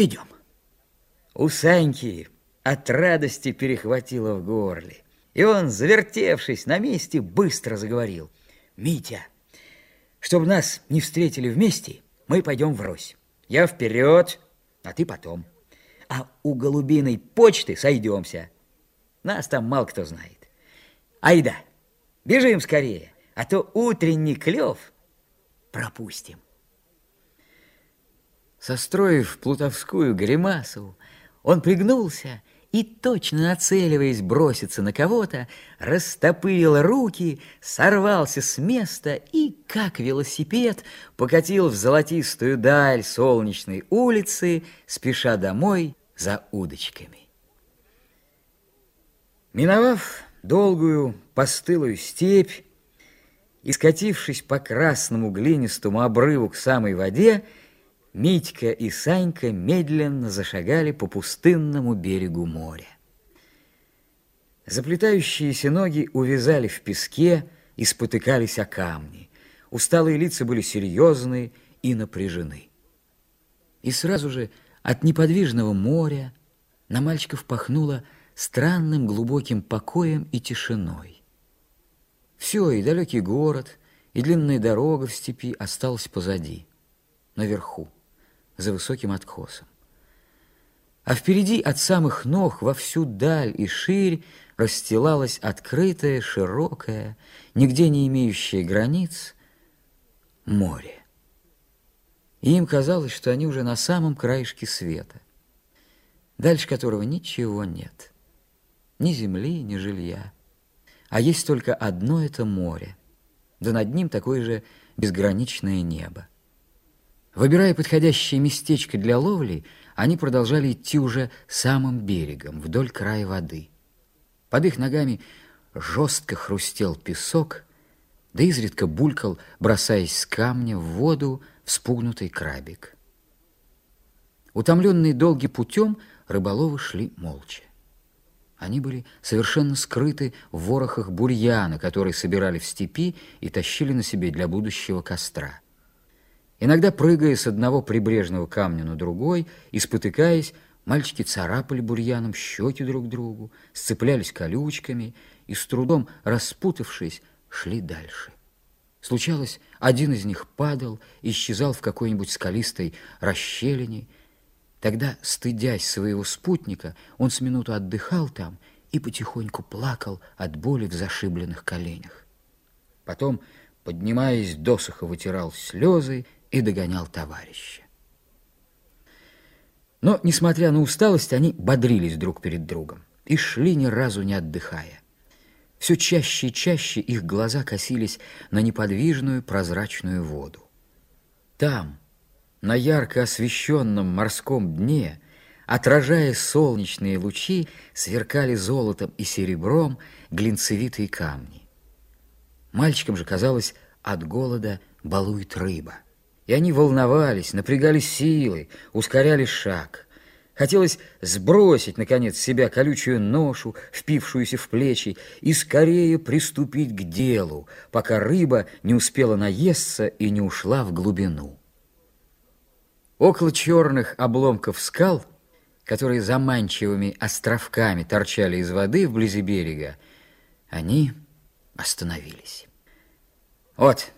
Идем. У Саньки от радости перехватило в горле. И он, завертевшись на месте, быстро заговорил. «Митя, чтобы нас не встретили вместе, мы пойдем врозь. Я вперед, а ты потом. А у голубиной почты сойдемся. Нас там мало кто знает. Айда, бежим скорее, а то утренний клев пропустим». Состроив плутовскую гримасу, он пригнулся и, точно нацеливаясь броситься на кого-то, растопырил руки, сорвался с места и, как велосипед, покатил в золотистую даль солнечной улицы, спеша домой за удочками. Миновав долгую постылую степь и скатившись по красному глинистому обрыву к самой воде, Митька и Санька медленно зашагали по пустынному берегу моря. Заплетающиеся ноги увязали в песке и спотыкались о камни. Усталые лица были серьезные и напряжены. И сразу же от неподвижного моря на мальчиков пахнуло странным глубоким покоем и тишиной. Все, и далекий город, и длинная дорога в степи осталось позади, наверху за высоким откосом. А впереди от самых ног во всю даль и ширь расстилалась открытая, широкая, нигде не имеющая границ, море. И им казалось, что они уже на самом краешке света, дальше которого ничего нет, ни земли, ни жилья, а есть только одно это море, да над ним такое же безграничное небо. Выбирая подходящее местечко для ловли, они продолжали идти уже самым берегом, вдоль края воды. Под их ногами жестко хрустел песок, да изредка булькал, бросаясь с камня в воду, вспугнутый крабик. Утомленные долгим путем, рыболовы шли молча. Они были совершенно скрыты в ворохах бурьяна, которые собирали в степи и тащили на себе для будущего костра. Иногда, прыгая с одного прибрежного камня на другой и спотыкаясь, мальчики царапали бурьяном щеки друг другу, сцеплялись колючками и, с трудом распутавшись, шли дальше. Случалось, один из них падал, исчезал в какой-нибудь скалистой расщелине. Тогда, стыдясь своего спутника, он с минуту отдыхал там и потихоньку плакал от боли в зашибленных коленях. Потом, поднимаясь досуха, вытирал слезы и догонял товарища. Но, несмотря на усталость, они бодрились друг перед другом и шли ни разу не отдыхая. Все чаще и чаще их глаза косились на неподвижную прозрачную воду. Там, на ярко освещенном морском дне, отражая солнечные лучи, сверкали золотом и серебром глинцевитые камни. Мальчикам же казалось, от голода балует рыба. И они волновались, напрягали силы, ускоряли шаг. Хотелось сбросить, наконец, с себя колючую ношу, впившуюся в плечи, и скорее приступить к делу, пока рыба не успела наесться и не ушла в глубину. Около черных обломков скал, которые заманчивыми островками торчали из воды вблизи берега, они остановились. Вот,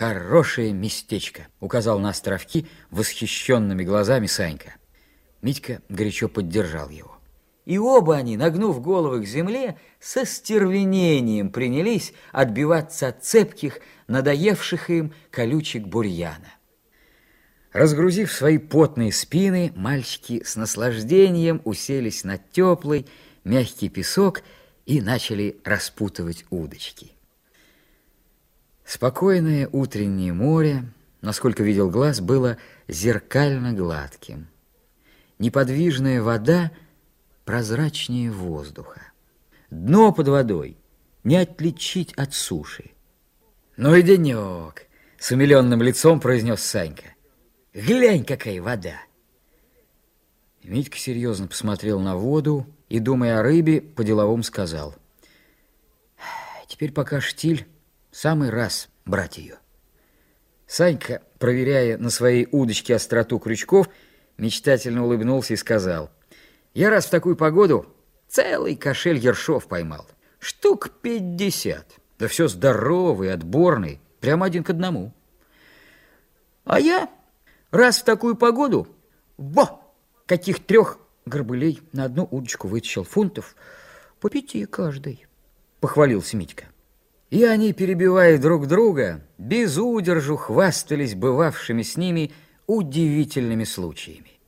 «Хорошее местечко», — указал на островки восхищенными глазами Санька. Митька горячо поддержал его. И оба они, нагнув головы к земле, со стервенением принялись отбиваться от цепких, надоевших им колючек бурьяна. Разгрузив свои потные спины, мальчики с наслаждением уселись на теплый, мягкий песок и начали распутывать удочки. Спокойное утреннее море, насколько видел глаз, было зеркально гладким. Неподвижная вода прозрачнее воздуха. Дно под водой не отличить от суши. «Ну и денек!» — с умиленным лицом произнес Санька. «Глянь, какая вода!» Митька серьезно посмотрел на воду и, думая о рыбе, по-деловому сказал. «Теперь пока штиль Самый раз брать ее. Санька, проверяя на своей удочке остроту крючков, мечтательно улыбнулся и сказал, «Я раз в такую погоду целый кошель ершов поймал. Штук пятьдесят. Да все здоровый, отборный, прямо один к одному. А я раз в такую погоду, во, каких трех горбылей на одну удочку вытащил фунтов, по пяти каждый, похвалился Митька. И они, перебивая друг друга, без удержу хвастались бывавшими с ними удивительными случаями.